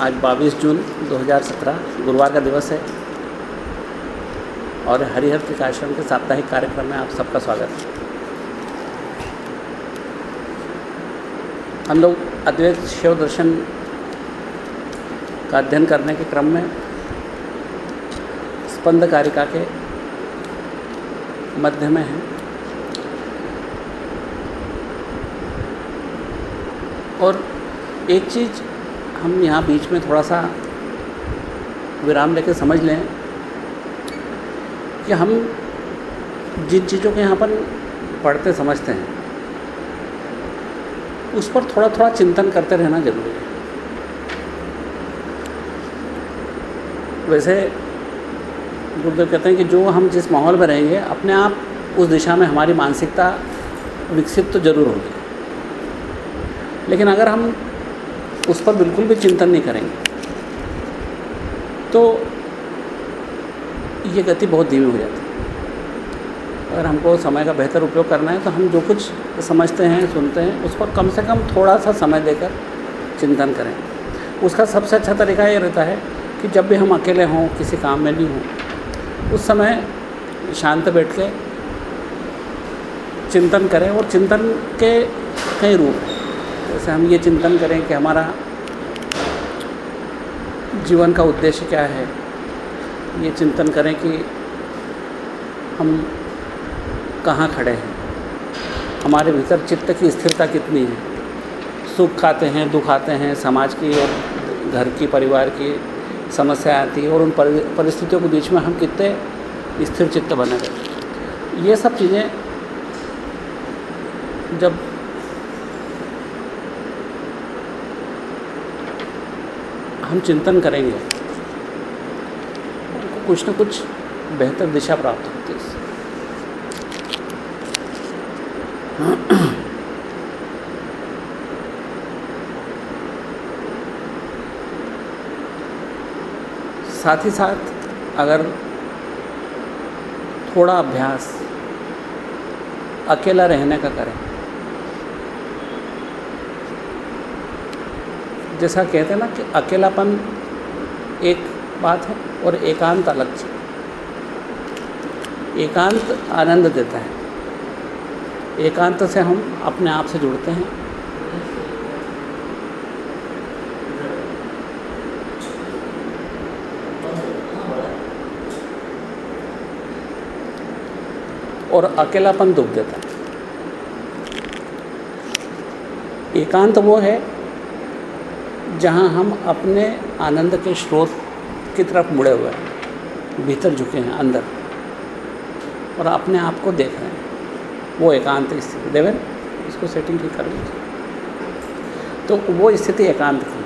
आज 22 जून 2017 गुरुवार का दिवस है। और हरिहर के आश्रम के साप्ताहिक कार्यक्रम में आप सबका स्वागत है। हम लोग अद्वैत शिव दर्शन का अध्ययन करने के क्रम में स्पंद कारिका के मध्य में हैं। और एक चीज़ हम यहाँ बीच में थोड़ा सा विराम लेकर समझ लें कि हम जिन चीज़ों को यहाँ पर पढ़ते, समझते हैं, उस पर थोड़ा थोड़ा चिंतन करते रहना ज़रूरी है। वैसे गुरुदेव कहते हैं कि जो हम जिस माहौल में रहेंगे, अपने आप उस दिशा में हमारी मानसिकता विकसित तो ज़रूर होगी। लेकिन अगर हम उस पर बिल्कुल भी चिंतन नहीं करेंगे। तो ये गति बहुत धीमी हो जाती है। अगर हमको समय का बेहतर उपयोग करना है तो हम जो कुछ समझते हैं, सुनते हैं, उस पर कम से कम थोड़ा सा समय देकर चिंतन करें। उसका सबसे अच्छा तरीका ये रहता है कि जब भी हम अकेले हों, किसी काम में नहीं हों, उस समय शांत बैठ के चिंतन करें और चिंतन के कई रूप जैसे हम ये चिंतन करें कि हमारा जीवन का उद्देश्य क्या है, ये चिंतन करें कि हम कहाँ खड़े हैं। हमारे भीतर चित्त की स्थिरता कितनी है। सुख खाते हैं, दुख आते हैं, समाज की और घर की, परिवार की समस्या आती है और उन परिस्थितियों के बीच में हम कितने स्थिर चित्त बने ये सब चीज़ें जब हम चिंतन करेंगे। उनको कुछ न कुछ बेहतर दिशा प्राप्त होती है साथ ही साथ अगर थोड़ा अभ्यास अकेला रहने का करें जैसा कहते हैं ना कि अकेलापन एक बात है और एकांत अलग चीज़। एकांत आनंद देता है। एकांत से हम अपने आप से जुड़ते हैं। और अकेलापन दुख देता है। एकांत वो है जहाँ हम अपने आनंद के स्रोत की तरफ़ मुड़े हुए हैं भीतर झुके हैं अंदर और अपने आप को देख रहे हैं। वो एकांत स्थिति। देवेन इसको सेटिंग ठीक कर लीजिए। तो वो स्थिति एकांत की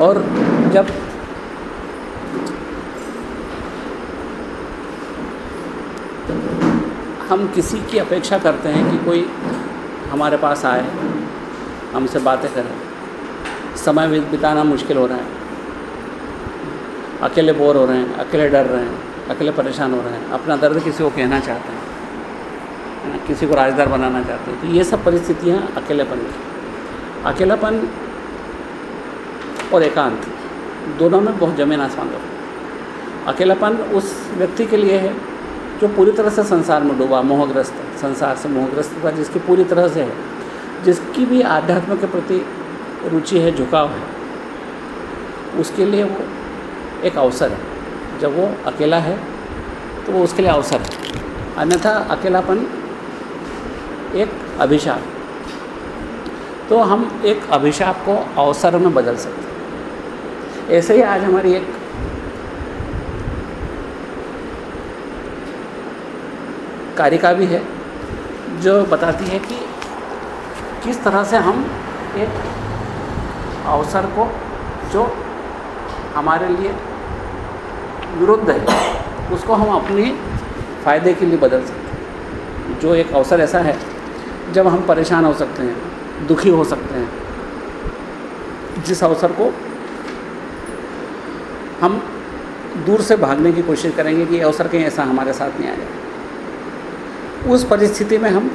और जब हम किसी की अपेक्षा करते हैं कि कोई हमारे पास आए हमसे बातें करें। समय बिताना मुश्किल हो रहा है। अकेले बोर हो रहे हैं, अकेले डर रहे हैं, अकेले परेशान हो रहे हैं, अपना दर्द किसी को कहना चाहते हैं किसी को राजदार बनाना चाहते हैं। तो ये सब परिस्थितियाँ अकेलेपन की। अकेलापन और एकांत, दोनों में बहुत ज़मीन आसमान का अकेलापन उस व्यक्ति के लिए है जो पूरी तरह से संसार में डूबा, मोहग्रस्त, संसार से मोहग्रस्त था जिसकी पूरी तरह से है जिसकी भी आध्यात्म के प्रति रुचि है, झुकाव है, उसके लिए वो एक अवसर है। जब वो अकेला है तो वो उसके लिए अवसर है। अन्यथा अकेलापन एक अभिशाप। तो हम एक अभिशाप को अवसर में बदल सकते हैं। ऐसे ही आज हमारी एक कारिका भी है, जो बताती है कि किस तरह से हम एक अवसर को, जो हमारे लिए विरुद्ध है, उसको हम अपने फ़ायदे के लिए बदल सकते हैं। जो एक अवसर ऐसा है, जब हम परेशान हो सकते हैं, दुखी हो सकते हैं, जिस अवसर को हम दूर से भागने की कोशिश करेंगे कि अवसर कहीं ऐसा हमारे साथ नहीं आ जाए उस परिस्थिति में हम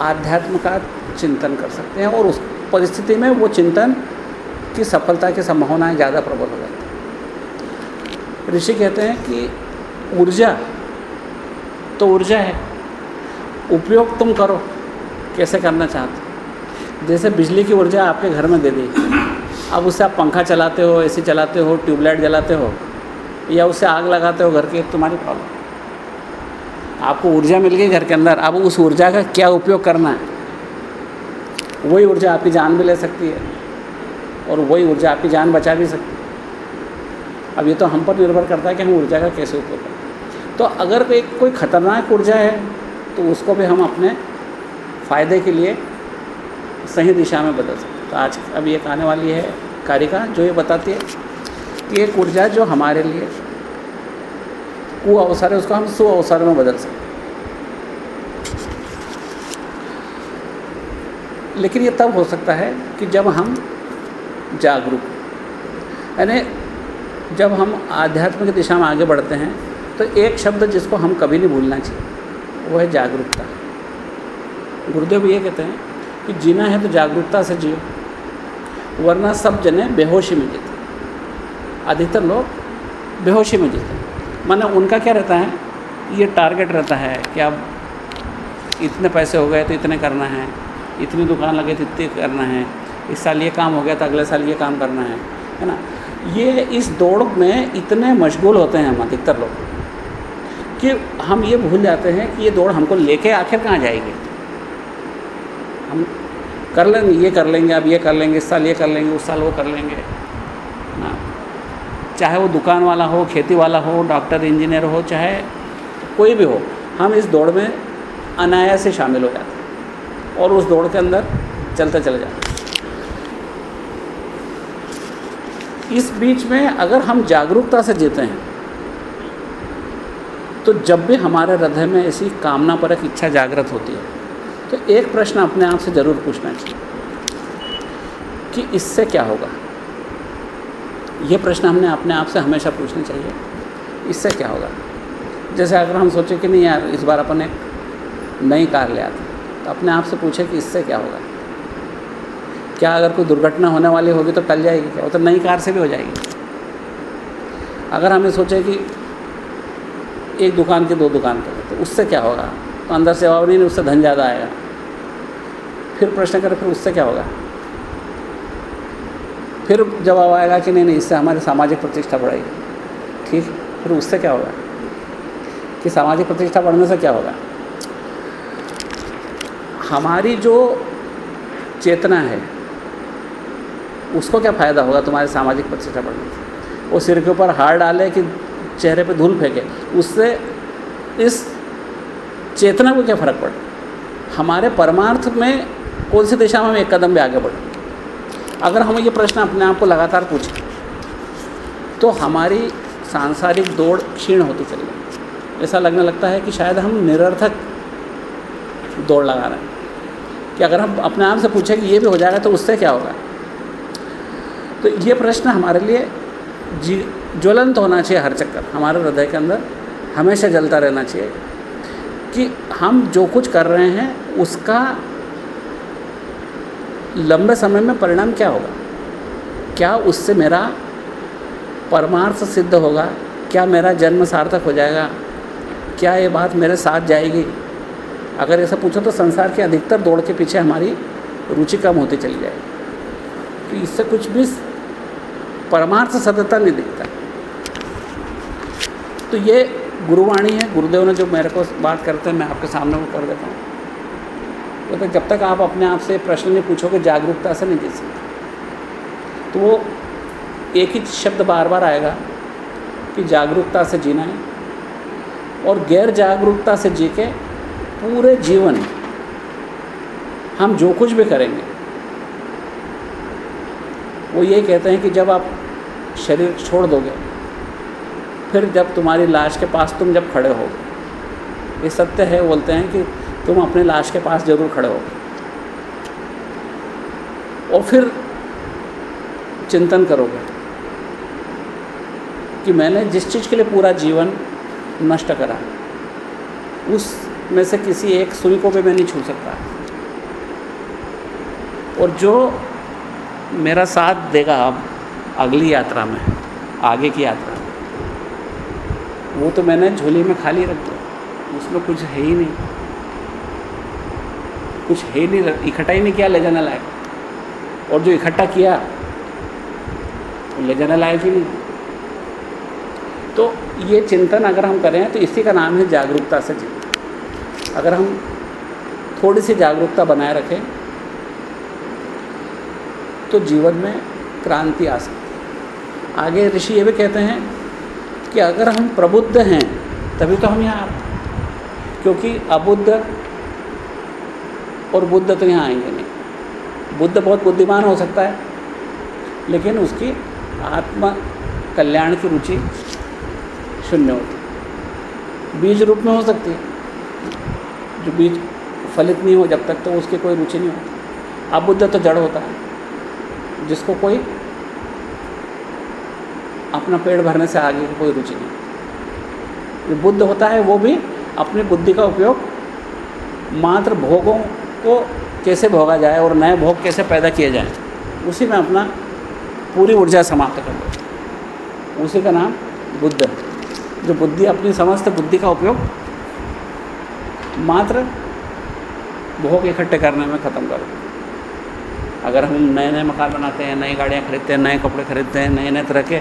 आध्यात्म का चिंतन कर सकते हैं और उस परिस्थिति में वो चिंतन की सफलता की संभावनाएँ ज़्यादा प्रबल हो जाती हैं। ऋषि कहते हैं कि ऊर्जा तो ऊर्जा है, उपयोग तुम करो, कैसे करना चाहते जैसे बिजली की ऊर्जा आपके घर में दे दी, अब उससे आप पंखा चलाते हो, एसी चलाते हो, ट्यूबलाइट जलाते हो, या उससे आग लगाते हो घर के, तुम्हारी प्रॉब्लम आपको ऊर्जा मिल गई घर के अंदर। अब उस ऊर्जा का क्या उपयोग करना है? वही ऊर्जा आपकी जान भी ले सकती है और वही ऊर्जा आपकी जान बचा भी सकती है। अब ये तो हम पर निर्भर करता है कि हम ऊर्जा का कैसे उपयोग करें। तो अगर कोई कोई ख़तरनाक ऊर्जा है तो उसको भी हम अपने फ़ायदे के लिए सही दिशा में बदल सकते तो आज अब एक आने वाली है कारिका, जो ये बताती है कि एक ऊर्जा जो हमारे लिए वो अवसर है, उसको हम सु अवसर में बदल सकते लेकिन ये तब हो सकता है कि जब हम जागरूक यानी जब हम आध्यात्म की दिशा में आगे बढ़ते हैं तो एक शब्द जिसको हम कभी नहीं भूलना चाहिए, वो है जागरूकता। गुरुदेव ये कहते हैं कि जीना है तो जागरूकता से जियो, वरना सब जने बेहोशी में जीते। अधिकतर लोग बेहोशी में जीते। माने उनका क्या रहता है? ये टारगेट रहता है कि अब इतने पैसे हो गए तो इतने करना है, इतनी दुकान लगे तो इतने करना है, इस साल ये काम हो गया तो अगले साल ये काम करना है है ना? ये इस दौड़ में इतने मशगूल होते हैं हम अधिकतर लोग कि हम ये भूल जाते हैं कि ये दौड़ हमको लेके आखिर कहाँ जाएगी। हम कर लेंगे, ये कर लेंगे, अब ये कर लेंगे, इस साल ये कर लेंगे, उस साल वो कर लेंगे। चाहे वो दुकान वाला हो, खेती वाला हो, डॉक्टर, इंजीनियर हो, चाहे कोई भी हो, हम इस दौड़ में अनायास से शामिल हो जाते और उस दौड़ के अंदर चलते चले जाते इस बीच में अगर हम जागरूकता से जीते हैं तो जब भी हमारे हृदय में ऐसी कामना परक इच्छा जागृत होती है तो एक प्रश्न अपने आप से ज़रूर पूछना चाहिए कि इससे क्या होगा? ये प्रश्न हमने अपने आप से हमेशा पूछना चाहिए। इससे क्या होगा? जैसे अगर हम सोचें कि नहीं यार, इस बार अपन एक नई कार ले आते तो अपने आप से पूछे कि इससे क्या होगा? क्या अगर कोई दुर्घटना होने वाली होगी तो टल जाएगी क्या? वो तो नई कार से भी हो जाएगी। अगर हमें सोचे कि एक दुकान की दो दुकान कर तो उससे क्या होगा? तो अंदर से और नहीं, उससे धन ज़्यादा आएगा। फिर प्रश्न करें, फिर उससे क्या होगा? फिर जवाब आएगा कि नहीं नहीं, इससे हमारी सामाजिक प्रतिष्ठा बढ़ेगी। ठीक? फिर उससे क्या होगा? कि सामाजिक प्रतिष्ठा बढ़ने से क्या होगा? हमारी जो चेतना है, उसको क्या फ़ायदा होगा तुम्हारे सामाजिक प्रतिष्ठा बढ़ने से? वो सिर के ऊपर हार डाले कि चेहरे पे धूल फेंके, उससे इस चेतना को क्या फ़र्क पड़े? हमारे परमार्थ में कौन सी दिशा में हम एक कदम भी आगे बढ़े? अगर हम ये प्रश्न अपने आप को लगातार पूछें तो हमारी सांसारिक दौड़ क्षीण होती चली जाए ऐसा लगने लगता है कि शायद हम निरर्थक दौड़ लगा रहे हैं। कि अगर हम अपने आप से पूछें कि ये भी हो जाएगा तो उससे क्या होगा? तो ये प्रश्न हमारे लिए जी, ज्वलंत होना चाहिए हर चक्कर। हमारे हृदय के अंदर हमेशा जलता रहना चाहिए कि हम जो कुछ कर रहे हैं, उसका लंबे समय में परिणाम क्या होगा? क्या उससे मेरा परमार्थ सिद्ध होगा? क्या मेरा जन्म सार्थक हो जाएगा? क्या ये बात मेरे साथ जाएगी? अगर ऐसा पूछो तो संसार के अधिकतर दौड़ के पीछे हमारी रुचि कम होती चली जाएगी। तो इससे कुछ भी परमार्थ सत्यता नहीं दिखता। तो ये गुरुवाणी है। गुरुदेव ने जो मेरे को बात करते हैं, मैं आपके सामने वो कर देता हूँ। तो जब तक आप अपने आप से प्रश्न नहीं पूछोगे, जागरूकता से नहीं जी सकते। तो वो एक ही शब्द बार बार आएगा कि जागरूकता से जीना है और गैर जागरूकता से जी के पूरे जीवन हम जो कुछ भी करेंगे, वो यही कहते हैं कि जब आप शरीर छोड़ दोगे, फिर जब तुम्हारी लाश के पास तुम जब खड़े हो, ये सत्य है, बोलते हैं कि तुम अपने लाश के पास ज़रूर खड़े हो। और फिर चिंतन करोगे कि मैंने जिस चीज़ के लिए पूरा जीवन नष्ट करा, उस में से किसी एक सुई को भी मैं नहीं छू सकता। और जो मेरा साथ देगा अब अगली यात्रा में, आगे की यात्रा में वो तो मैंने झोली में खाली रख दिया उसमें कुछ है ही नहीं। कुछ है नहीं, इकट्ठा ही नहीं किया, ले जाने लायक। और जो इकट्ठा किया, वो ले जाने लायक ही नहीं। तो ये चिंतन अगर हम करें तो इसी का नाम है जागरूकता से चिंतन। अगर हम थोड़ी सी जागरूकता बनाए रखें तो जीवन में क्रांति आ सकती है। आगे ऋषि ये भी कहते हैं कि अगर हम प्रबुद्ध हैं, तभी तो हम यहाँ आते क्योंकि अबुद्ध और बुद्ध तो यहाँ आएँगे नहीं। बुद्ध बहुत बुद्धिमान हो सकता है, लेकिन उसकी आत्मा कल्याण की रुचि शून्य होती बीज रूप में हो सकती है। जो बीज फलित नहीं हो जब तक तो उसकी कोई रुचि नहीं होती। अब बुद्ध तो जड़ होता है, जिसको कोई अपना पेड़ भरने से आगे की कोई रुचि नहीं जो बुद्ध होता है, वो भी अपनी बुद्धि का उपयोग मात्र भोगों को कैसे भोगा जाए और नए भोग कैसे पैदा किए जाए, उसी में अपना पूरी ऊर्जा समाप्त कर दो। उसी का नाम बुद्ध जो बुद्धि, अपनी समस्त बुद्धि का उपयोग मात्र भोग इकट्ठे करने में ख़त्म कर। दो अगर हम नए नए मकान बनाते हैं, नई गाड़ियाँ खरीदते हैं, नए कपड़े खरीदते हैं नए नए तरह के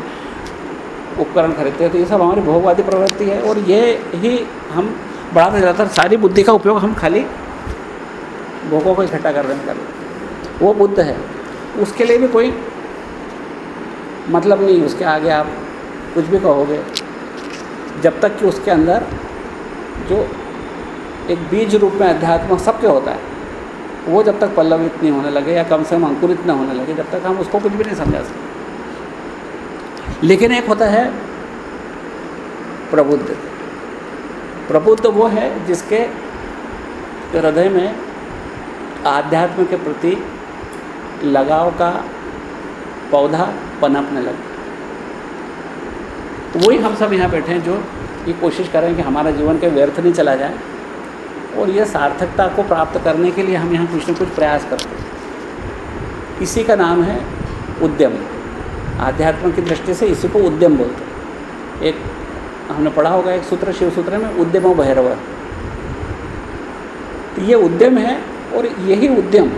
उपकरण खरीदते हैं तो ये सब हमारी भोगवादी प्रवृत्ति है। और ये ही हम बढ़ाते ज़्यादातर सारी बुद्धि का उपयोग हम खाली भोगों को इकट्ठा करने में कर वो बुद्ध है। उसके लिए भी कोई मतलब नहीं उसके आगे आप कुछ भी कहोगे, जब तक कि उसके अंदर जो एक बीज रूप में अध्यात्म सबके होता है, वो जब तक पल्लवित नहीं होने लगे या कम से कम अंकुरित न होने लगे, जब तक हम उसको कुछ भी नहीं समझा सकते। लेकिन एक होता है प्रबुद्ध। प्रबुद्ध वो है जिसके हृदय में आध्यात्म के प्रति लगाव का पौधा पनपने लगे। वही हम सब यहाँ बैठे हैं जो ये कोशिश करें कि हमारा जीवन के व्यर्थ नहीं चला जाए और यह सार्थकता को प्राप्त करने के लिए हम यहाँ कुछ न कुछ प्रयास करते हैं। इसी का नाम है उद्यम। आध्यात्म की दृष्टि से इसी को उद्यम बोलते हैं। एक हमने पढ़ा होगा एक सूत्र, शिव सूत्र में उद्यम भैरव। तो ये उद्यम है और यही उद्यम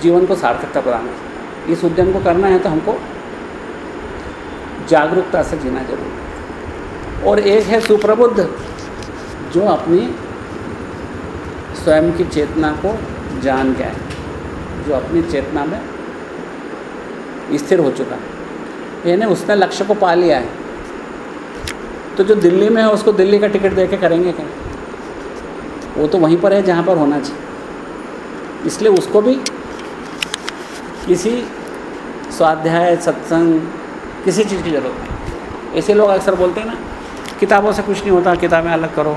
जीवन को सार्थकता प्रदान करता इस उद्यम को करना है तो हमको जागरूकता से जीना ज़रूरी है। और एक है सुप्रबुद्ध, जो अपनी स्वयं की चेतना को जान गया है, जो अपनी चेतना में स्थिर हो चुका है। यानी उसने लक्ष्य को पा लिया है। तो जो दिल्ली में है, उसको दिल्ली का टिकट दे के करेंगे क्या? वो तो वहीं पर है जहाँ पर होना चाहिए। इसलिए उसको भी किसी स्वाध्याय, सत्संग, किसी चीज़ की ज़रूरत नहीं। ऐसे लोग अक्सर बोलते हैं ना, किताबों से कुछ नहीं होता, किताबें अलग करो।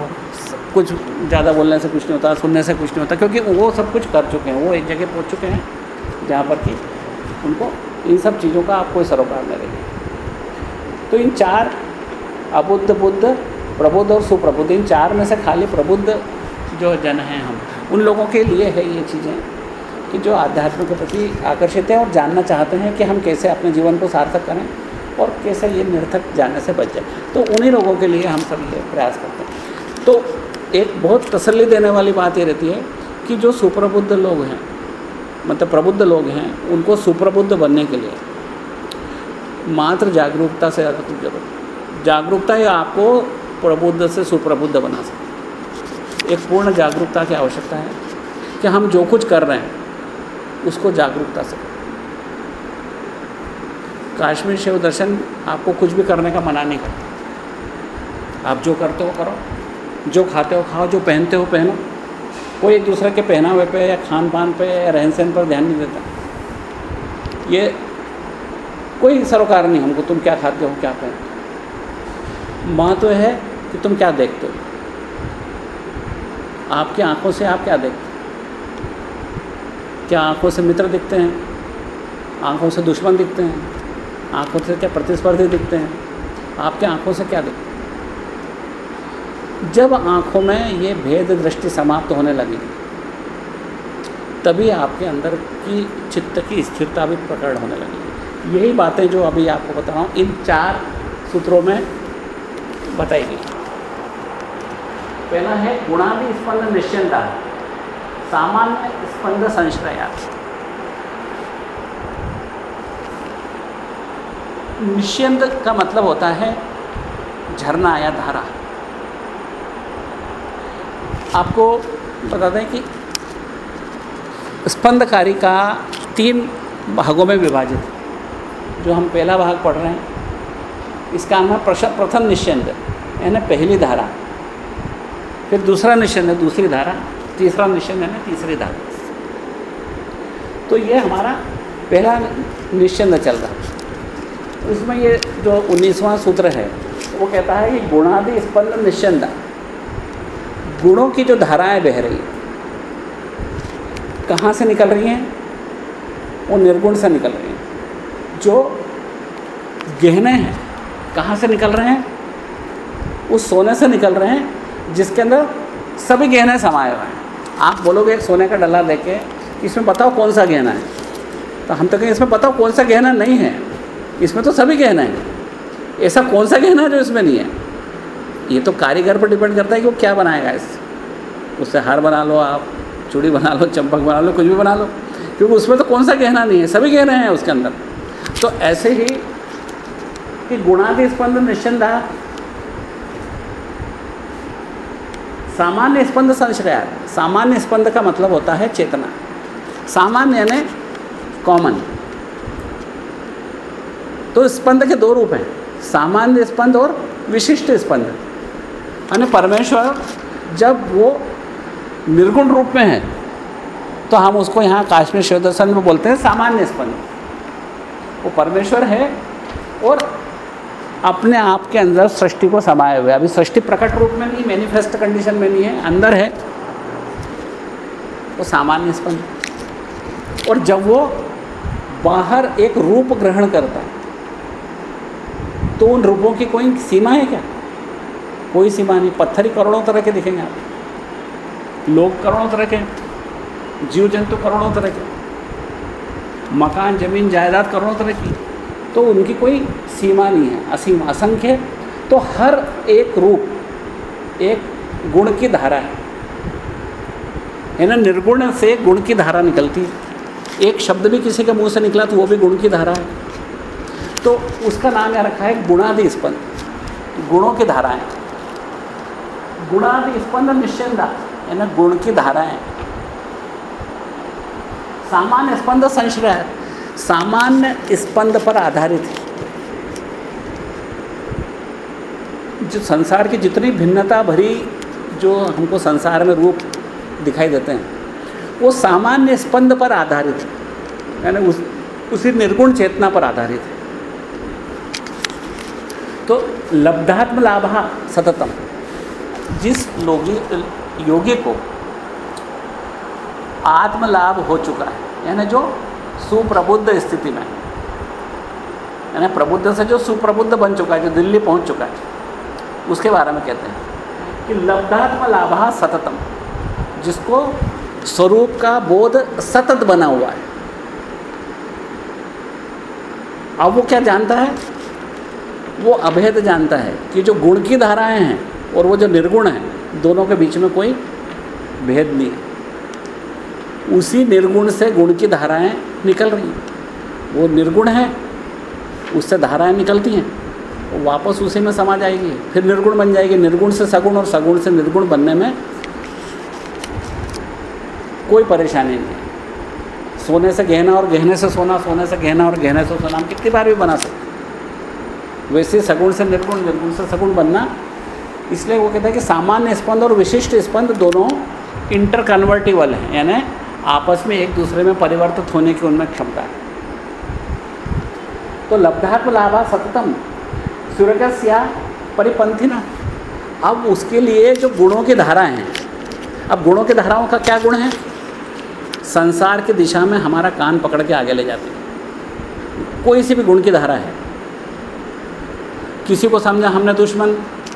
कुछ ज़्यादा बोलने से कुछ नहीं होता, सुनने से कुछ नहीं होता, क्योंकि वो सब कुछ कर चुके हैं, वो एक जगह पहुँच चुके हैं, जहाँ पर कि उनको इन सब चीज़ों का आप कोई सरोकार नहीं रहेगी तो इन चार अबुद्ध बुद्ध प्रबुद्ध और सुप्रबुद्ध, इन चार में से खाली प्रबुद्ध जो जन हैं हम, उन लोगों के लिए है ये चीज़ें कि जो आध्यात्म के प्रति आकर्षित हैं और जानना चाहते हैं कि हम कैसे अपने जीवन को सार्थक करें और कैसे ये निर्थक जाने से बच जाए। तो उन्हीं लोगों के लिए हम सब ये प्रयास करते हैं। तो एक बहुत तसल्ली देने वाली बात ये रहती है कि जो सुप्रबुद्ध लोग हैं मतलब प्रबुद्ध लोग हैं, उनको सुप्रबुद्ध बनने के लिए मात्र जागरूकता से ज़्यादा ज़रूरत जागरूकता ही आपको प्रबुद्ध से सुप्रबुद्ध बना सकती एक पूर्ण जागरूकता की आवश्यकता है कि हम जो कुछ कर रहे हैं, उसको जागरूकता से। काश्मीर शिव दर्शन आपको कुछ भी करने का मना नहीं करता। आप जो करते हो करो, जो खाते हो खाओ, जो पहनते हो पहनो। कोई एक दूसरे के पहनावे पे या खान पान पे या रहन सहन पर ध्यान नहीं देता। ये कोई सरोकार नहीं, हमको तुम क्या खाते हो, क्या पहनते हो। महत्व तो है कि तुम क्या देखते हो। आपकी आँखों से आप क्या देखते हो? क्या आँखों से मित्र दिखते हैं? आँखों से दुश्मन दिखते हैं? आँखों से क्या प्रतिस्पर्धी दिखते हैं? आपके आँखों से क्या दिखते जब आँखों में ये भेद दृष्टि समाप्त होने लगी, तभी आपके अंदर की चित्त की स्थिरता भी प्रकट होने लगी। यही बातें जो अभी आपको बता रहा हूँ इन चार सूत्रों में बताई पहला है गुणादि स्पंद निश्चिंता। सामान्य स्पंद संश्रया। निश्चिंत का मतलब होता है झरना या धारा। आपको बता दें कि स्पंदकारी का तीन भागों में विभाजित, जो हम पहला भाग पढ़ रहे हैं, इसका नाम प्रथम निश्चंद यानी पहली धारा। फिर दूसरा निश्चंद है, दूसरी धारा, तीसरा निश्चंद है ना तीसरी धारा। तो ये हमारा पहला निश्चंद चल रहा। इसमें ये जो उन्नीसवां सूत्र है, वो कहता है कि गुणादि स्पंद निश्चंदा गुणों की जो धाराएँ बह रही हैं, कहाँ से निकल रही हैं? वो निर्गुण से निकल रही हैं। जो गहने हैं, कहाँ से निकल रहे हैं? उस सोने से निकल रहे हैं जिसके अंदर सभी गहने समाये हुए हैं। आप बोलोगे एक सोने का डला देके इसमें बताओ कौन सा गहना है? तो हम तो कहें इसमें बताओ कौन सा गहना नहीं है? इसमें तो सभी गहना है। ऐसा कौन सा गहना है जो इसमें नहीं है? ये तो कारीगर पर डिपेंड करता है कि वो क्या बनाएगा इससे उससे हार बना लो आप, चूड़ी बना लो, चंपक बना लो, कुछ भी बना लो। क्योंकि उसमें तो कौन सा गहना नहीं है? सभी गहने हैं उसके अंदर। तो ऐसे ही कि गुणादि स्पंद निश्चिंदा सामान्य स्पंद संश्रया सामान्य स्पंद का मतलब होता है चेतना। सामान्य यानी कॉमन तो स्पंद के दो रूप हैं, सामान्य स्पंद और विशिष्ट स्पंद। यानी परमेश्वर जब वो निर्गुण रूप में है तो हम उसको यहाँ काश्मीर शिव दर्शन में बोलते हैं सामान्य स्पंद। वो परमेश्वर है और अपने आप के अंदर सृष्टि को समाये हुए अभी सृष्टि प्रकट रूप में नहीं मैनिफेस्ट कंडीशन में नहीं है, अंदर है। वो सामान्य स्पंद। और जब वो बाहर एक रूप ग्रहण करता है तो उन रूपों की कोई सीमा है क्या? कोई सीमा नहीं। पत्थर ही करोड़ों तरह के दिखेंगे आप लोग करोड़ों तरह के जीव जंतु करोड़ों तरह के मकान, ज़मीन, जायदाद करोड़ों तरह की तो उनकी कोई सीमा नहीं है, असीम असंख्य तो हर एक रूप, एक गुण की धारा है। है ना निर्गुण से गुण की धारा निकलती है। एक शब्द भी किसी के मुँह से निकला तो वो भी गुण की धारा है। तो उसका नाम यहाँ रखा है गुणादि स्पंद गुणों की धाराएँ गुणादि स्पंद निश्चिंदा, यानी गुण की धाराएँ सामान्य स्पंद संश्रय सामान्य स्पंद पर आधारित है। जो संसार की जितनी भिन्नता भरी जो हमको संसार में रूप दिखाई देते हैं, वो सामान्य स्पंद पर आधारित है। यानी उस, उसी निर्गुण चेतना पर आधारित है। तो लब्धात्म लाभा सततम। जिस लोगी, योगी को आत्मलाभ हो चुका है, यानी जो सुप्रबुद्ध स्थिति में। यानी प्रबुद्ध से जो सुप्रबुद्ध बन चुका है, जो दिल्ली पहुँच चुका है, उसके बारे में कहते हैं कि लब्धात्म लाभा सततम, जिसको स्वरूप का बोध सतत बना हुआ है। अब वो क्या जानता है? वो अभेद जानता है कि जो गुण की धाराएँ हैं और वो जो निर्गुण है, दोनों के बीच में कोई भेद नहीं है। उसी निर्गुण से गुण की धाराएँ निकल रही हैं। वो निर्गुण है, उससे धाराएँ निकलती हैं, वो वापस उसी में समा जाएगी, फिर निर्गुण बन जाएगी। निर्गुण से सगुण और सगुण से निर्गुण बनने में कोई परेशानी नहीं सोने से गहना और गहने से सोना, सोने से गहना और गहने से सोना, हम कितनी बार भी बना सकते वैसे सगुण से निर्गुण निर्गुण से सगुण बनना, इसलिए वो कहता है कि सामान्य स्पंद और विशिष्ट स्पंद दोनों इंटरकन्वर्टिबल हैं, यानी आपस में एक दूसरे में परिवर्तित होने की उनमें क्षमता है। तो लब्धात्म लाभा सततम परिपंथी ना अब उसके लिए जो गुणों की धाराएँ हैं, अब गुणों की धाराओं का क्या गुण है? संसार की दिशा में हमारा कान पकड़ के आगे ले जाती है। कोई सी भी गुण की धारा है। किसी को समझा हमने दुश्मन,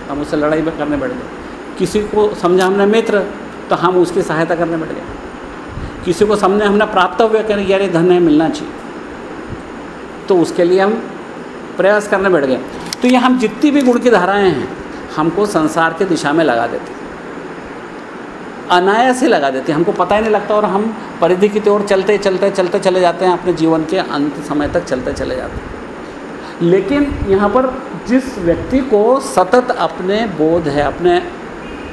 हम उससे लड़ाई करने बैठ गए। किसी को समझा हमने मित्र तो हम उसकी सहायता करने बैठ गए। किसी को सामने हमने प्राप्तव्य करें यार ये धन है मिलना चाहिए। तो उसके लिए हम प्रयास करने बैठ गए। तो ये हम जितनी भी गुण की धाराएँ हैं, हमको संसार के दिशा में लगा देती। अनायास ही लगा देती। हमको पता ही नहीं लगता और हम परिधि की ओर चलते चलते चलते चले जाते हैं, अपने जीवन के अंत समय तक चलते चले जाते हैं। लेकिन यहाँ पर जिस व्यक्ति को सतत अपने बोध है, अपने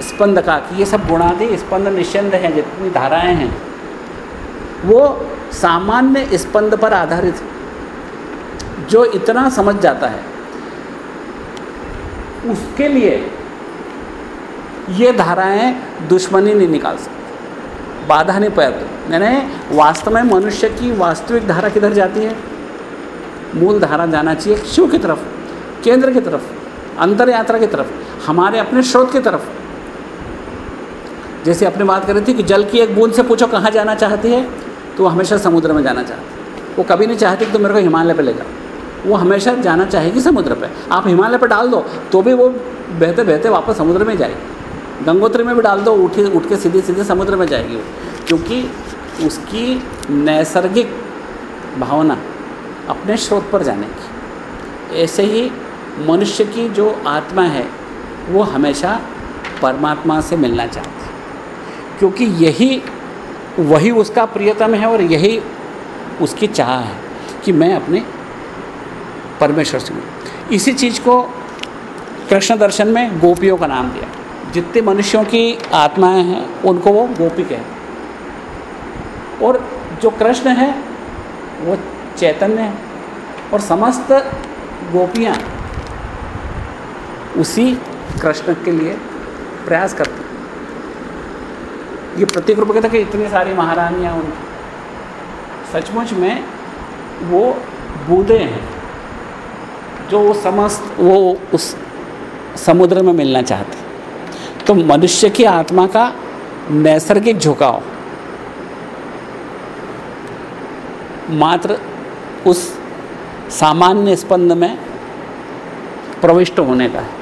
स्पंद का कि, ये सब गुणादि स्पंद निश्चंद हैं, जितनी धाराएँ हैं वो सामान्य स्पंद पर आधारित जो इतना समझ जाता है, उसके लिए ये धाराएँ दुश्मनी नहीं निकाल सकती। बाधा नहीं पैदा यानी वास्तव में मनुष्य की वास्तविक धारा किधर जाती है? मूल धारा जाना चाहिए शिव की तरफ़, केंद्र की तरफ़ अंतर यात्रा की तरफ़, हमारे अपने स्रोत की तरफ़। जैसे अपने बात कर रही थी कि जल की एक बूंद से पूछो कहाँ जाना चाहती है? तो वो हमेशा समुद्र में जाना चाहती वो कभी नहीं चाहती कि तो मेरे को हिमालय पर ले जाओ वो हमेशा जाना चाहेगी समुद्र पर आप हिमालय पर डाल दो तो भी वो बहते बहते वापस समुद्र में जाएगी। गंगोत्री में भी डाल दो, उठी, उठ के सीधे सीधे समुद्र में जाएगी वो। क्योंकि उसकी नैसर्गिक भावना अपने स्रोत पर जाने की। ऐसे ही मनुष्य की जो आत्मा है, वो हमेशा परमात्मा से मिलना चाहती क्योंकि यही वही उसका प्रियतम है और यही उसकी चाह है कि मैं अपने परमेश्वर से मिलूँ। इसी चीज़ को कृष्ण दर्शन में गोपियों का नाम दिया। जितने मनुष्यों की आत्माएँ हैं, उनको वो गोपी कहते और जो कृष्ण है, वो चैतन्य है और समस्त गोपियाँ उसी कृष्ण के लिए प्रयास करती ये प्रतीक रूप कहते कि इतनी सारी महारानियाँ उनकी। सचमुच में वो बूंदे हैं, जो वो समस्त, वो उस समुद्र में मिलना चाहते तो मनुष्य की आत्मा का नैसर्गिक झुकाव मात्र उस सामान्य स्पंद में प्रविष्ट होने का है।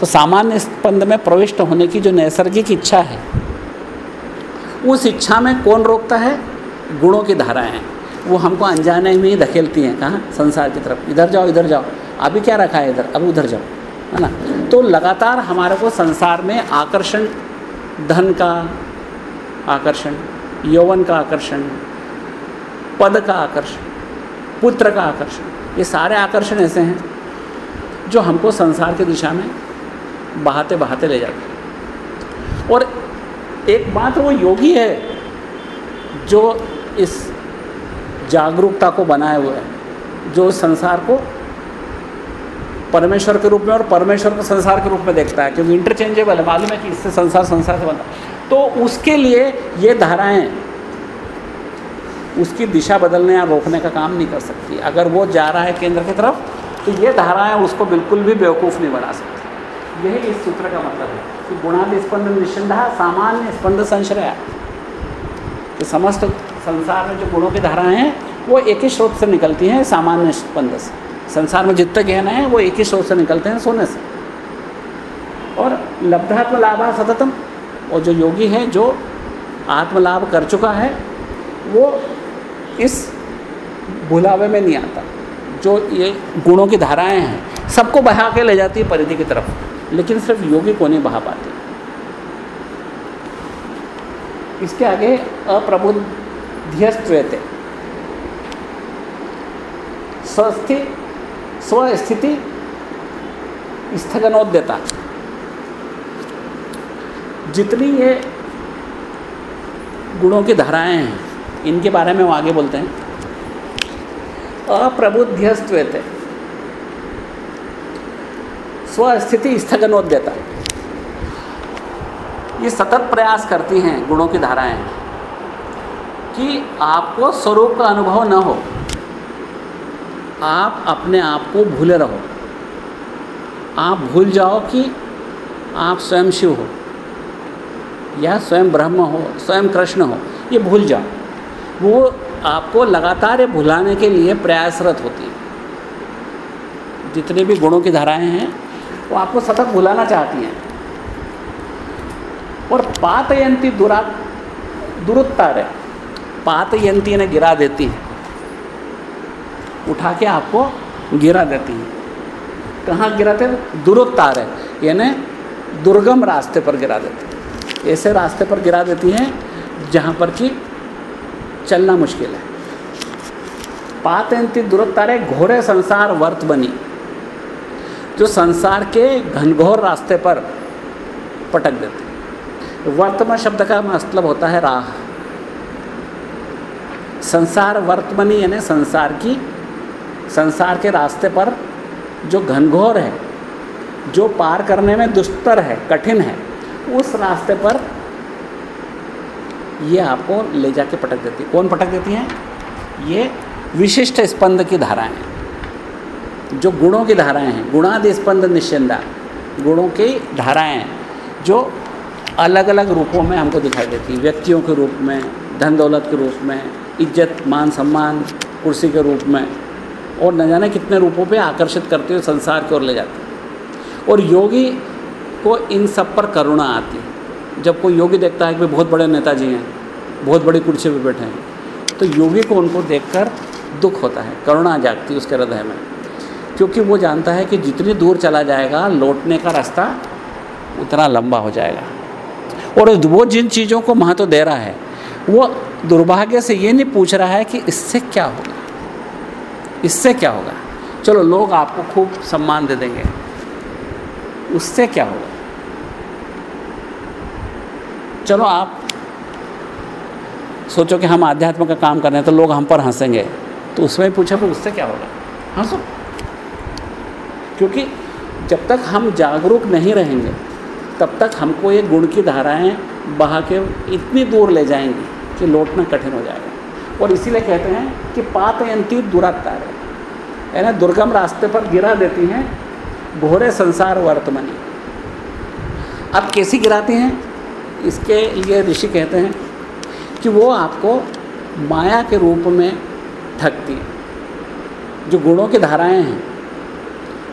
तो सामान्य स्पंद में प्रविष्ट होने की जो नैसर्गिक इच्छा है उस इच्छा में कौन रोकता है? गुणों की धाराएँ हैं। वो हमको अनजाने में ही धकेलती हैं। कहाँ? संसार की तरफ़। इधर जाओ इधर जाओ। अभी क्या रखा है इधर? अब उधर जाओ। है ना? तो लगातार हमारे को संसार में आकर्षण, धन का आकर्षण, यौवन का आकर्षण, पद का आकर्षण, पुत्र का आकर्षण, ये सारे आकर्षण ऐसे हैं जो हमको संसार की दिशा में बहाते बहाते ले जाते हैं। और एकमात्र वो योगी है जो इस जागरूकता को बनाए हुए है, जो संसार को परमेश्वर के रूप में और परमेश्वर को संसार के रूप में देखता है क्योंकि इंटरचेंजेबल है, मालूम है कि इससे संसार संसार से बनता तो उसके लिए ये धाराएँ, उसकी दिशा बदलने या रोकने का काम नहीं कर सकती। अगर वो जा रहा है केंद्र की तरफ़ तो ये धाराएँ उसको बिल्कुल भी बेवकूफ़ नहीं बना सकती। यही इस सूत्र का मतलब है कि गुणादि स्पंद निश्चिंदा सामान्य स्पंद संश्रय कि समस्त संसार में जो गुणों की धाराएँ हैं, वो एक ही स्रोत से निकलती हैं सामान्य स्पंद से। संसार में जितने गहना है, वो एक ही स्रोत से निकलते हैं सोने से। और लब्धात्म लाभा सततम, और जो योगी है, जो आत्मलाभ कर चुका है, वो इस भुलावे में नहीं आता। जो ये गुणों की धाराएँ हैं, सबको बहा के ले जाती है परिधि की तरफ़। लेकिन सिर्फ़ योगी को नहीं बहा पाते। इसके आगे अप्रबुद्ध्यस्त्वेते। स्वस्थि, स्वस्थिति स्थगनोद्यता। जितनी ये गुणों की धाराएँ हैं, इनके बारे में वो आगे बोलते हैं। अप्रबुद्ध्यस्त्वेते। स्वस्थिति स्थगनोद्यता ये सतत प्रयास करती हैं गुणों की धाराएँ कि आपको स्वरूप का अनुभव न हो। आप अपने आप को भूले रहो। आप भूल जाओ कि आप स्वयं शिव हो। या स्वयं ब्रह्म हो, स्वयं कृष्ण हो, ये भूल जाओ। वो आपको लगातार भुलाने के लिए प्रयासरत होती है। जितने भी गुणों की धाराएँ हैं वो आपको सतत भुलाना चाहती हैं। और पातयंती दुरा दुरुत्तर है पातयंती ने गिरा देती है। उठा के आपको गिरा देती है। कहाँ गिराते दुरुत्तार है? यानी दुर्गम रास्ते पर गिरा देती है। ऐसे रास्ते पर गिरा देती हैं जहाँ पर कि चलना मुश्किल है। पातयंती दुरुत्तार घोरे संसार वर्त बनी। जो संसार के घनघोर रास्ते पर पटक देते वर्तमान शब्द का मतलब होता है राह। संसार वर्तमनी यानी संसार की, संसार के रास्ते पर जो घनघोर है, जो पार करने में दुस्तर है, कठिन है, उस रास्ते पर ये आपको ले जाके पटक देती है। कौन पटक देती हैं? ये विशिष्ट स्पंद की धाराएँ। जो गुणों की धाराएँ हैं गुणादि स्पंद निश्चिंदा, गुणों की धाराएँ जो अलग अलग रूपों में हमको दिखाई देती हैं। व्यक्तियों के रूप में धन दौलत के रूप में, इज़्ज़त मान सम्मान कुर्सी के रूप में, और न जाने कितने रूपों पे आकर्षित करते हुए संसार की ओर ले जाते हैं। और योगी को इन सब पर करुणा आती है। जब कोई योगी देखता है कि बहुत बड़े नेताजी हैं, बहुत बड़ी कुर्सी पर बैठे हैं तो योगी को उनको देखकर दुख होता है, करुणा जागती है उसके हृदय में। क्योंकि वो जानता है कि जितनी दूर चला जाएगा, लौटने का रास्ता उतना लंबा हो जाएगा। और वो जिन चीज़ों को महत्व दे रहा है, वो दुर्भाग्य से ये नहीं पूछ रहा है कि इससे क्या होगा। इससे क्या होगा? चलो, लोग आपको खूब सम्मान दे देंगे। उससे क्या होगा? चलो, आप सोचो कि हम आध्यात्म का काम कर रहे हैं तो लोग हम पर हंसेंगे। तो उसमें पूछा उससे क्या होगा? हंसो। क्योंकि जब तक हम जागरूक नहीं रहेंगे, तब तक हमको ये गुण की धाराएँ बहा के इतनी दूर ले जाएँगी कि लौटना कठिन हो जाएगा। और इसीलिए कहते हैं कि पातयंती है ना, दुर्गम रास्ते पर गिरा देती हैं घोरे संसार वर्तमनी। अब कैसी गिराती हैं? इसके लिए ऋषि कहते हैं कि वो आपको माया के रूप में ठगती है, जो गुणों की धाराएँ हैं।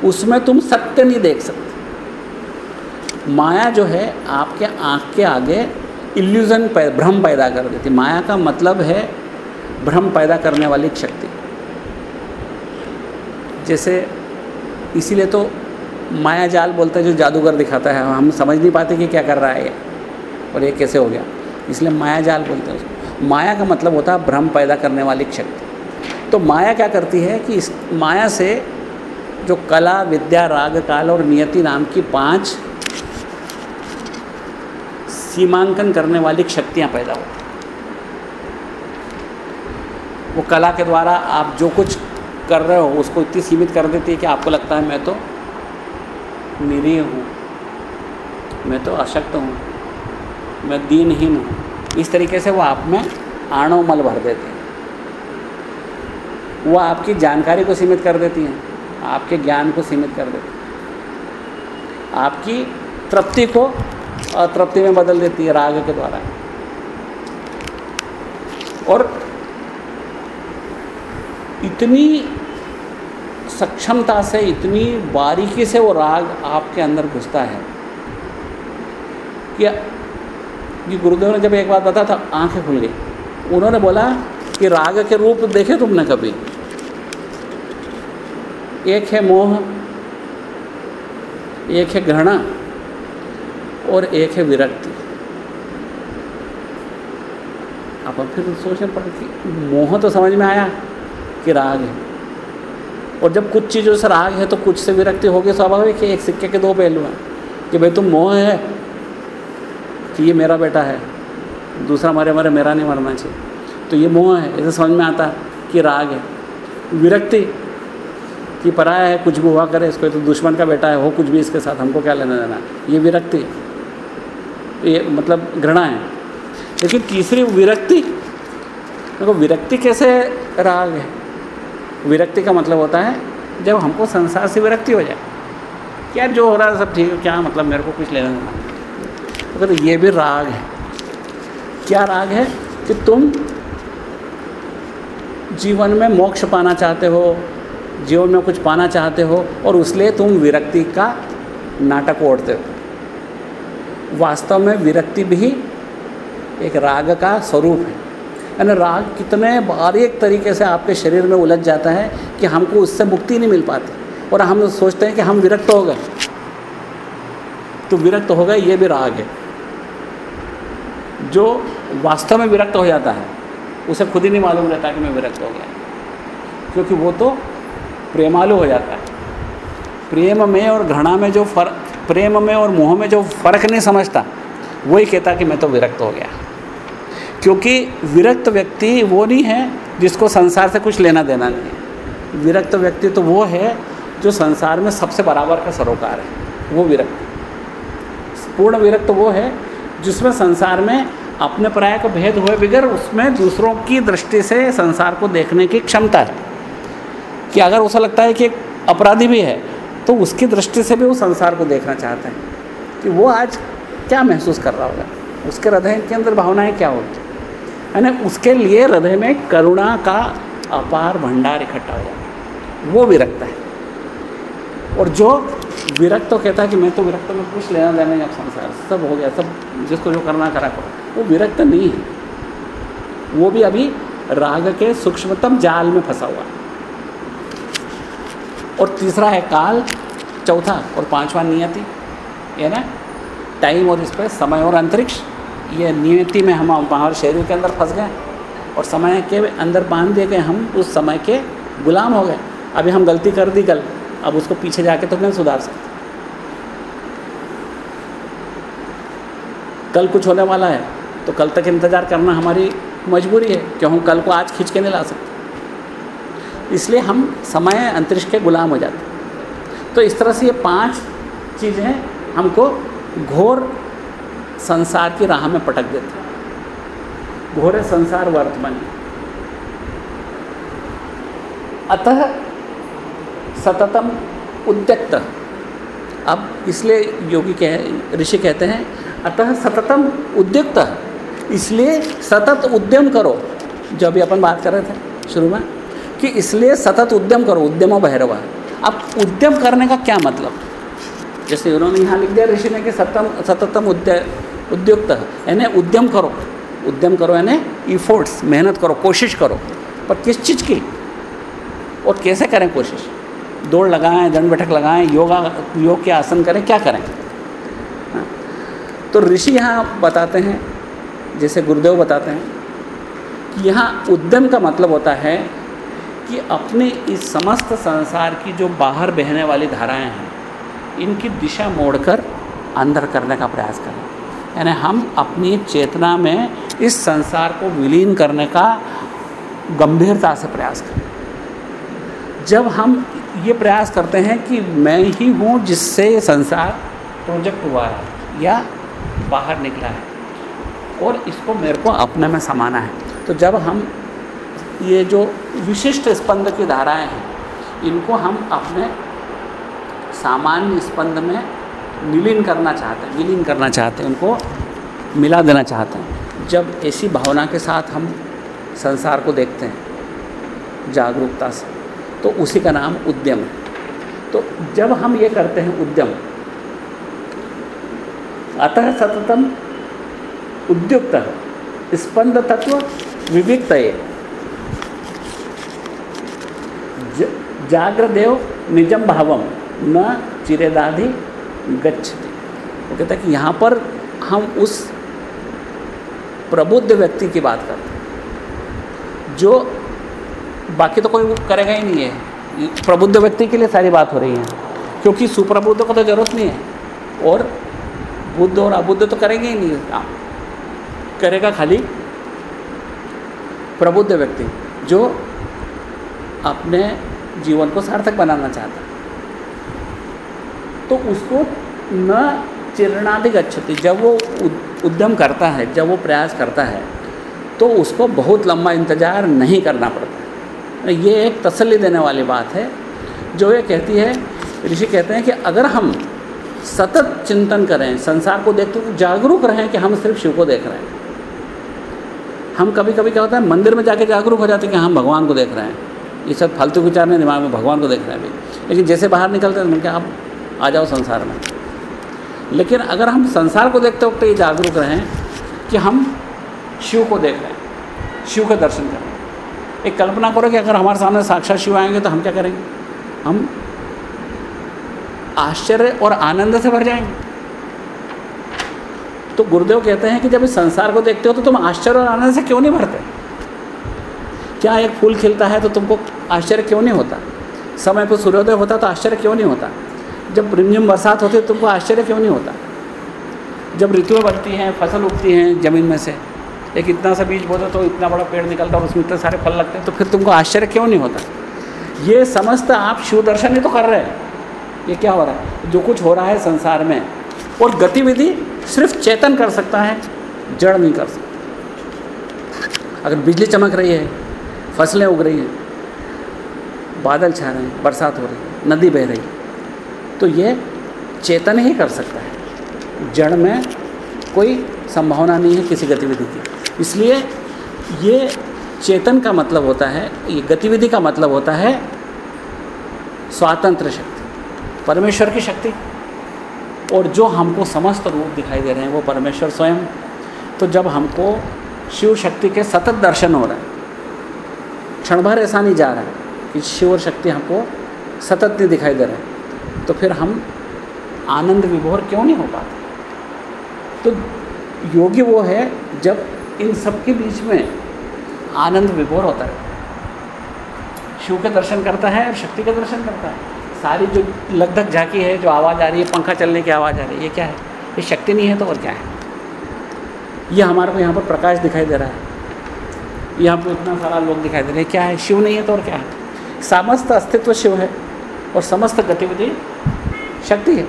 उसमें तुम सत्य नहीं देख सकते। माया जो है, आपके आँख के आगे इल्यूज़न भ्रम पैदा कर देती। माया का मतलब है भ्रम पैदा करने वाली शक्ति। जैसे इसीलिए तो माया जाल बोलते हैं, जो जादूगर दिखाता है, हम समझ नहीं पाते कि क्या कर रहा है ये, और ये कैसे हो गया। इसलिए माया जाल बोलते हैं उसको। माया का मतलब होता है भ्रम पैदा करने वाली शक्ति। तो माया क्या करती है कि इस, माया से जो कला, विद्या, राग, काल और नियति नाम की पाँच सीमांकन करने वाली शक्तियाँ पैदा होती वो कला के द्वारा आप जो कुछ कर रहे हो, उसको इतनी सीमित कर देती है कि आपको लगता है मैं तो निरीह हूँ, मैं तो अशक्त हूँ, मैं दीनहीन हूँ। इस तरीके से वो आप में आणोमल भर देते हैं। वो आपकी जानकारी को सीमित कर देती हैं। आपके ज्ञान को सीमित कर देती आपकी तृप्ति को अतृप्ति में बदल देती है राग के द्वारा। और इतनी सक्षमता से, इतनी बारीकी से वो राग आपके अंदर घुसता है कि गुरुदेव ने जब एक बात बताया था, आँखें खुल गई। उन्होंने बोला कि राग के रूप देखे तुमने कभी? एक है मोह, एक है घृणा और एक है विरक्ति। अब फिर सोचने पड़े कि मोह तो समझ में आया कि राग है। और जब कुछ चीज़ों से राग है तो कुछ से विरक्ति होगी, स्वाभाविक है, एक सिक्के के दो पहलू हैं कि भाई तुम मोह है कि ये मेरा बेटा है, दूसरा मरे मरे मेरा नहीं मरना चाहिए। तो ये मोह है ऐसे समझ में आता है कि राग है। विरक्ति कि पराया है, कुछ भी हुआ करे, इसको तो दुश्मन का बेटा है, हो कुछ भी इसके साथ, हमको क्या लेना देना? ये विरक्ति। ये मतलब घृणा है। लेकिन तीसरी विरक्ति, देखो, विरक्ति कैसे राग है? विरक्ति का मतलब होता है, जब हमको संसार से विरक्ति हो जाए। क्या जो हो रहा है, सब ठीक है, क्या मतलब मेरे को कुछ लेना देना? तो ये भी राग है। क्या राग है? कि तुम जीवन में मोक्ष पाना चाहते हो जीवन में कुछ पाना चाहते हो और उसलिए तुम विरक्ति का नाटक ओढ़ते हो। वास्तव में विरक्ति भी एक राग का स्वरूप है। यानी राग कितने बारीक तरीके से आपके शरीर में उलझ जाता है कि हमको उससे मुक्ति नहीं मिल पाती और हम सोचते हैं कि हम विरक्त हो गए। तो विरक्त हो गए, ये भी राग है। जो वास्तव में विरक्त हो जाता है, उसे खुद ही नहीं मालूम रहता कि मैं विरक्त हो गया। क्योंकि वो तो प्रेमालु हो जाता है। प्रेम में और घृणा में जो फ़र्क प्रेम में और मोह में जो फ़र्क नहीं समझता, वही कहता कि मैं तो विरक्त हो गया। क्योंकि विरक्त व्यक्ति वो नहीं है जिसको संसार से कुछ लेना देना नहीं है। विरक्त व्यक्ति तो वो है जो संसार में सबसे बराबर का सरोकार है, वो विरक्त। पूर्ण विरक्त वो है जिसमें संसार में अपने प्राय का भेद हुए बगैर उसमें दूसरों की दृष्टि से संसार को देखने की क्षमता है। कि अगर उसे लगता है कि एक अपराधी भी है तो उसकी दृष्टि से भी वो संसार को देखना चाहते हैं। कि वो आज क्या महसूस कर रहा होगा? उसके हृदय के अंदर भावनाएँ क्या होगी यानी उसके लिए हृदय में करुणा का अपार भंडार इकट्ठा हो जाता वो विरक्त है। और जो विरक्त तो कहता है कि मैं तो विरक्त में कुछ लेना देना नहीं, अब संसार सब हो गया, सब जिसको जो करना करा करो। वो विरक्त नहीं है। वो भी अभी राग के सूक्ष्मतम जाल में फंसा हुआ है। और तीसरा है काल, चौथा और पांचवा नियति, ये ना? टाइम और इस पर समय और अंतरिक्ष, ये नियति में हम हमारे शरीर के अंदर फंस गए और समय के अंदर बाँध दिए गए, हम उस समय के गुलाम हो गए। अभी हम गलती कर दी कल, अब उसको पीछे जाके तो नहीं सुधार सकते कल कुछ होने वाला है तो कल तक इंतज़ार करना हमारी मजबूरी है क्यों हम कल को आज खींच के नहीं ला सकते। इसलिए हम समय अंतरिक्ष के गुलाम हो जाते तो इस तरह से ये पाँच चीज़ें हमको घोर संसार की राह में पटक देते घोरे संसार वर्तमान अतः सततम उद्यक्त। अब इसलिए योगी कह, ऋषि कहते हैं, अतः सततम उद्युक्त। इसलिए सतत उद्यम करो। जो अभी अपन बात कर रहे थे शुरू में। कि इसलिए सतत उद्यम करो, उद्यम भैरवा। अब उद्यम करने का क्या मतलब? जैसे उन्होंने यहाँ लिख दिया ऋषि ने कि सतम, सततम उद्य, उद्युक्त, यानी उद्यम करो। उद्यम करो, यानी इफोर्ट्स मेहनत करो, कोशिश करो। पर किस चीज़ की? और कैसे करें कोशिश? दौड़ लगाएँ, दंड बैठक लगाएँ, योगा, योग के आसन करें, क्या करें? हाँ। तो ऋषि यहाँ बताते हैं, जैसे गुरुदेव बताते हैं, कि यहाँ उद्यम का मतलब होता है कि अपने इस समस्त संसार की जो बाहर बहने वाली धाराएँ हैं, इनकी दिशा मोड़कर अंदर करने का प्रयास करें। यानी हम अपनी चेतना में इस संसार को विलीन करने का गंभीरता से प्रयास करें। जब हम ये प्रयास करते हैं कि मैं ही हूँ जिससे ये संसार प्रोजेक्ट हुआ है या बाहर निकला है और इसको मेरे को अपने में समाना है तो जब हम ये जो विशिष्ट स्पंद की धाराएँ हैं, इनको हम अपने सामान्य स्पंद में विलीन करना चाहते हैं, विलीन करना चाहते हैं, उनको मिला देना चाहते हैं। जब ऐसी भावना के साथ हम संसार को देखते हैं, जागरूकता से तो उसी का नाम उद्यम है। तो जब हम ये करते हैं उद्यम, अतः सततम उद्युक्त स्पंद तत्व विविक्त जाग्रदेव निजम भावम न चिरेदाधि गच्छति। वो कहता है कि यहाँ पर हम उस प्रबुद्ध व्यक्ति की बात करते हैं, जो बाकी तो कोई करेगा ही नहीं है। प्रबुद्ध व्यक्ति के लिए सारी बात हो रही है, क्योंकि सुप्रबुद्ध को तो ज़रूरत नहीं है, और बुद्ध और अबुद्ध तो करेंगे ही नहीं। काम करेगा खाली प्रबुद्ध व्यक्ति, जो अपने जीवन को सार्थक बनाना चाहता है। तो उसको न चिरणाधिक अच्छती, जब वो उद्यम करता है, जब वो प्रयास करता है तो उसको बहुत लंबा इंतज़ार नहीं करना पड़ता ये एक तसल्ली देने वाली बात है। जो ये कहती है, ऋषि कहते हैं कि अगर हम सतत चिंतन करें, संसार को देखते हुए जागरूक रहें कि हम सिर्फ़ शिव को देख रहे हैं। हम कभी कभी क्या होता है, मंदिर में जाके जागरूक हो जाते हैं कि हम भगवान को देख रहे हैं। ये सब फालतू विचार नहीं दिमाग में भगवान को देख रहे हैं अभी। लेकिन जैसे बाहर निकलते हैं क्या आप आ जाओ संसार में। लेकिन अगर हम संसार को देखते वक्त ये जागरूक रहें कि हम शिव को देख रहे हैं, शिव के दर्शन कर रहे हैं। एक कल्पना करो कि अगर हमारे सामने साक्षात शिव आएँगे तो हम क्या करेंगे? हम आश्चर्य और आनंद से भर जाएँगे। तो गुरुदेव कहते हैं कि जब इस संसार को देखते हो तो तुम आश्चर्य और आनंद से क्यों नहीं भरते? क्या एक फूल खिलता है तो तुमको आश्चर्य क्यों नहीं होता? समय पर सूर्योदय होता तो आश्चर्य क्यों नहीं होता? जब रिमझिम बरसात होती है तो तुमको आश्चर्य क्यों नहीं होता? जब ऋतुएँ बनती हैं, फ़सल उगती हैं ज़मीन में से, एक इतना सा बीज बोते तो इतना बड़ा पेड़ निकलता और उसमें इतने सारे फल लगते हैं तो फिर तुमको आश्चर्य क्यों नहीं होता? ये समस्त आप शिव दर्शन ही तो कर रहे हैं। ये क्या हो रहा है? जो कुछ हो रहा है संसार में, और गतिविधि सिर्फ़ चेतन कर सकता है, जड़ नहीं कर सकता। अगर बिजली चमक रही है, फ़सलें उग रही हैं बादल छा रहे हैं, बरसात हो रही नदी बह रही तो ये चेतन ही कर सकता है। जड़ में कोई संभावना नहीं है किसी गतिविधि की। इसलिए ये चेतन का मतलब होता है, ये गतिविधि का मतलब होता है स्वातंत्र शक्ति, परमेश्वर की शक्ति। और जो हमको समस्त रूप दिखाई दे रहे हैं, वो परमेश्वर स्वयं। तो जब हमको शिव शक्ति के सतत दर्शन हो रहे हैं क्षण भर ऐसा नहीं जा रहा है कि शिव और शक्ति हमको सतत नहीं दिखाई दे रहे तो फिर हम आनंद विभोर क्यों नहीं हो पाते? तो योगी वो है जब इन सब के बीच में आनंद विभोर होता है। शिव के दर्शन करता है और शक्ति का दर्शन करता है। सारी जो लगधक झांकी है, जो आवाज़ आ रही है, पंखा चलने की आवाज़ आ रही है, ये क्या है? ये शक्ति नहीं है तो और क्या है? ये हमारे को यहाँ पर प्रकाश दिखाई दे रहा है। यहाँ पर इतना सारा लोग दिखाई दे रहे हैं। क्या है? शिव नहीं है तो और क्या है? समस्त अस्तित्व शिव है और समस्त गतिविधि शक्ति है।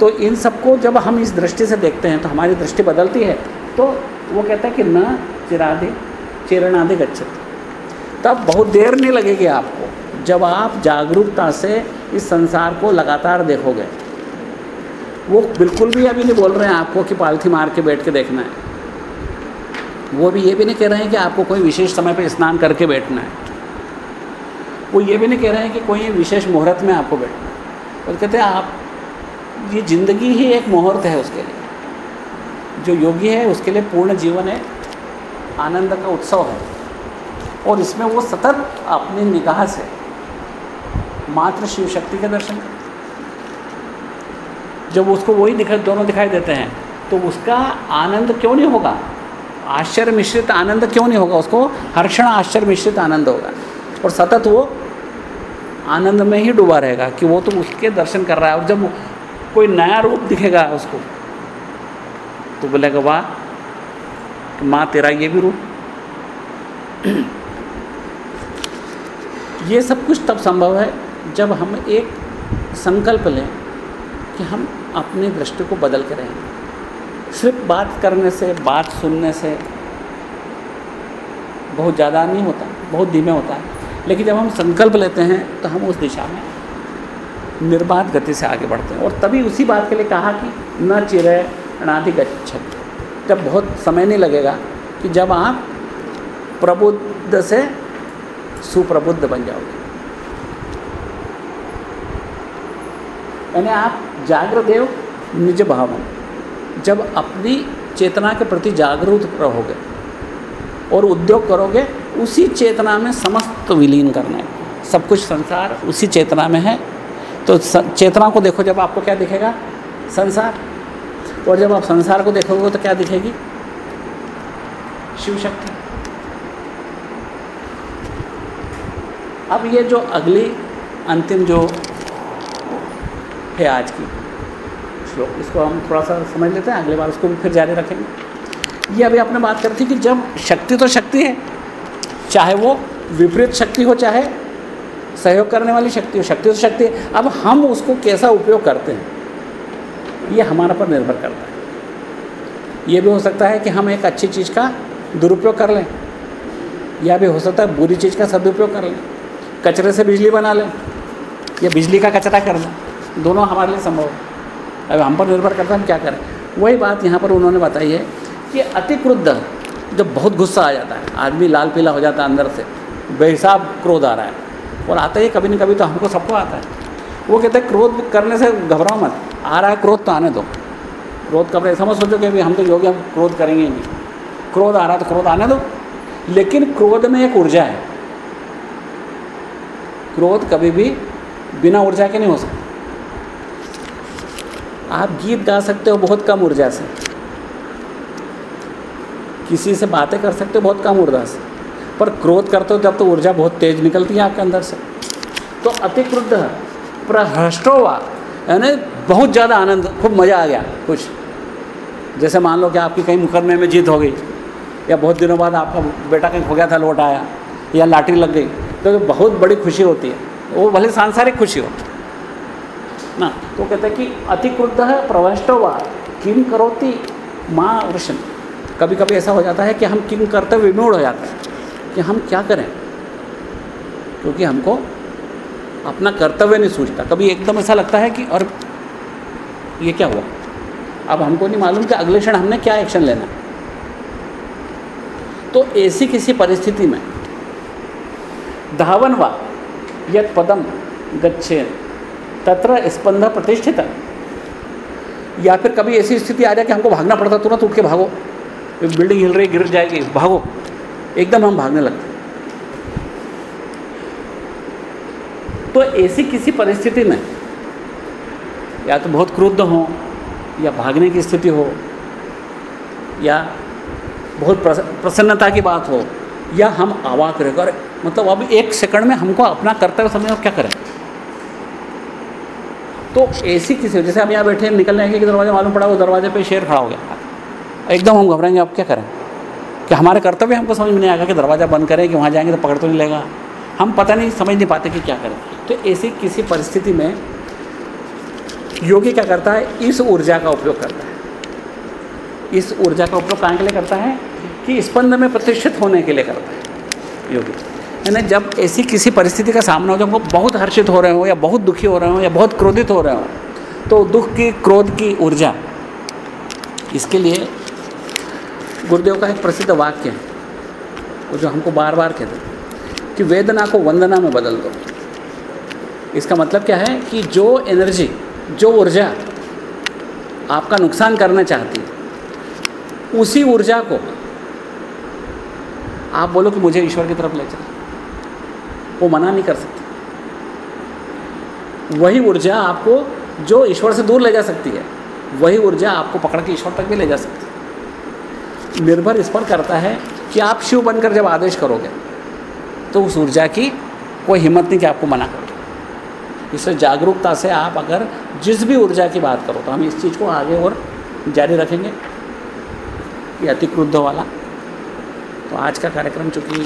तो इन सबको जब हम इस दृष्टि से देखते हैं तो हमारी दृष्टि बदलती है तो वो कहता है कि न चिराधि चिरणाधि गच्छत। तब बहुत देर नहीं लगेगी आपको, जब आप जागरूकता से इस संसार को लगातार देखोगे। वो बिल्कुल भी अभी नहीं बोल रहे हैं आपको कि पालथी मार के बैठ के देखना है। वो भी ये भी नहीं कह रहे हैं कि आपको कोई विशेष समय पर स्नान करके बैठना है। वो ये भी नहीं कह रहे हैं कि कोई विशेष मुहूर्त में आपको बैठना वो कहते हैं, आप, ये ज़िंदगी ही एक मुहूर्त है उसके लिए। जो योगी है, उसके लिए पूर्ण जीवन है आनंद का उत्सव है। और इसमें वो सतत अपनी निगाह से मात्र शिव शक्ति के दर्शन करते जब उसको वही दिखा, दोनों दिखाई देते हैं तो उसका आनंद क्यों नहीं होगा? आश्चर्य मिश्रित आनंद क्यों नहीं होगा? उसको हर क्षण आश्चर्य मिश्रित आनंद होगा। और सतत वो आनंद में ही डूबा रहेगा कि वो तो उसके दर्शन कर रहा है। और जब कोई नया रूप दिखेगा उसको तो बोलेगा, वाह माँ, तेरा ये भी रूप। ये सब कुछ तब संभव है जब हम एक संकल्प लें कि हम अपनी दृष्टि को बदल के रहेंगे सिर्फ़ बात करने से, बात सुनने से बहुत ज़्यादा नहीं होता, बहुत धीमे होता है। लेकिन जब हम संकल्प लेते हैं तो हम उस दिशा में निर्बाध गति से आगे बढ़ते हैं। और तभी उसी बात के लिए कहा कि न चिरे अनादि गच्छत जब बहुत समय नहीं लगेगा कि जब आप प्रबुद्ध से सुप्रबुद्ध बन जाओगे। यानी आप जागृत देव निज भाव जब अपनी चेतना के प्रति जागरूक रहोगे और उद्योग करोगे, उसी चेतना में समस्त विलीन करना है। सब कुछ संसार उसी चेतना में है। तो चेतना को देखो, जब आपको क्या दिखेगा? संसार। और जब आप संसार को देखोगे तो क्या दिखेगी? शिव शक्ति अब ये जो अगली, अंतिम जो है आज की श्लोक, इसको हम थोड़ा सा समझ लेते हैं, अगले बार उसको भी फिर जारी रखेंगे। ये अभी आपने बात करी थी कि जब शक्ति तो शक्ति है, चाहे वो विपरीत शक्ति हो, चाहे सहयोग करने वाली शक्ति हो, शक्ति तो शक्ति है। अब हम उसको कैसा उपयोग करते हैं, ये हमारा पर निर्भर करता है। ये भी हो सकता है कि हम एक अच्छी चीज़ का दुरुपयोग कर लें, या भी हो सकता है बुरी चीज़ का सदुपयोग कर लें, कचरे से बिजली बना लें, या बिजली का कचरा कर लें, दोनों हमारे लिए संभव है। अब हम पर निर्भर करता है हम क्या करें। वही बात यहाँ पर उन्होंने बताई है कि अति क्रुद्ध जब बहुत गुस्सा आ जाता है, आदमी लाल पीला हो जाता है अंदर से, बेहिसाब क्रोध आ रहा है। और आता ही कभी ना कभी तो हमको सबको आता है। वो कहते हैं, क्रोध करने से घबराओ मत, आ रहा है क्रोध तो आने दो। क्रोध कब ऐसा मत सोचो कि हम तो योगी हम क्रोध करेंगे नहीं। क्रोध आ रहा तो क्रोध आने दो। लेकिन क्रोध में एक ऊर्जा है। क्रोध कभी भी बिना ऊर्जा के नहीं हो सकता। आप गीत गा सकते हो, बहुत कम ऊर्जा से। किसी से बातें कर सकते हो बहुत कम ऊर्जा से, पर क्रोध करते हो तब तो ऊर्जा बहुत तेज निकलती है आपके अंदर से। तो अति क्रुद्ध प्रहृष्टो हुआ यानी बहुत ज़्यादा आनंद, खूब मज़ा आ गया, कुछ। जैसे मान लो कि आपकी कहीं मुकदमे में जीत हो गई, या बहुत दिनों बाद आपका बेटा कहीं खो गया था, लौट आया, या लाटरी लग गई तो बहुत बड़ी खुशी होती है। वो भले सांसारिक खुशी हो, ना। तो कहते हैं कि अति क्रुद्ध है प्रवष्ट हुआ किम करोती माँ वृषण कभी कभी ऐसा हो जाता है कि हम किम करते हुए विमूढ़ हो जाते हैं, कि हम क्या करें? क्योंकि हमको अपना कर्तव्य नहीं सूझता। कभी एकदम ऐसा लगता है कि और ये क्या हुआ? अब हमको नहीं मालूम कि अगले क्षण हमने क्या एक्शन लेना तो ऐसी किसी परिस्थिति में धावन वा यद पदम गच्छे तत्र स्पंद प्रतिष्ठित या फिर कभी ऐसी स्थिति आ जाए कि हमको भागना पड़ता, तुरंत उठ के भागो। बिल्डिंग हिल रही, गिर जाएगी, भागो। एकदम हम भागने लगते तो ऐसी किसी परिस्थिति में या तो बहुत क्रुद्ध हो, या भागने की स्थिति हो, या बहुत प्रसन्नता की बात हो, या हम अवाक रहकर मतलब अब एक सेकंड में हमको अपना कर्तव्य समझो क्या करें? तो ऐसी किसी, जैसे हम यहाँ बैठे निकलने के दरवाज़ा मालूम पड़ा, वो दरवाजे पे शेर खड़ा हो गया। एकदम हम घबराएँगे, आप क्या करें? कि हमारे कर्तव्य हमको समझ में नहीं आएगा कि दरवाज़ा बंद करें कि वहाँ जाएँगे तो पकड़ तो नहीं लेगा। हम पता नहीं, समझ नहीं पाते कि क्या करें। तो ऐसी किसी परिस्थिति में योगी क्या करता है? इस ऊर्जा का उपयोग करता है। इस ऊर्जा का उपयोग कहाँ के लिए करता है? कि स्पंद में प्रतिष्ठित होने के लिए करता है योगी। यानी जब ऐसी किसी परिस्थिति का सामना हो, जब वो बहुत हर्षित हो रहे हो या बहुत दुखी हो रहे हो या बहुत क्रोधित हो रहे हो तो दुख की, क्रोध की ऊर्जा इसके लिए गुरुदेव का एक प्रसिद्ध वाक्य है, वो जो हमको बार बार कहते हैं कि वेदना को वंदना में बदल दो। इसका मतलब क्या है कि जो एनर्जी जो ऊर्जा आपका नुकसान करना चाहती है, उसी ऊर्जा को आप बोलो कि मुझे ईश्वर की तरफ़ ले चलो। वो मना नहीं कर सकती। वही ऊर्जा आपको जो ईश्वर से दूर ले जा सकती है, वही ऊर्जा आपको पकड़ के ईश्वर तक भी ले जा सकती है। निर्भर इस पर करता है कि आप शिव बनकर जब आदेश करोगे तो उस ऊर्जा की कोई हिम्मत नहीं कि आपको मना करो इससे जागरूकता से आप अगर जिस भी ऊर्जा की बात करो तो हम इस चीज़ को आगे और जारी रखेंगे। ये अति क्रुद्ध वाला। तो आज का कार्यक्रम चूँकि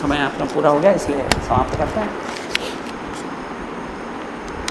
समय अपना पूरा हो गया, इसलिए समाप्त करते हैं।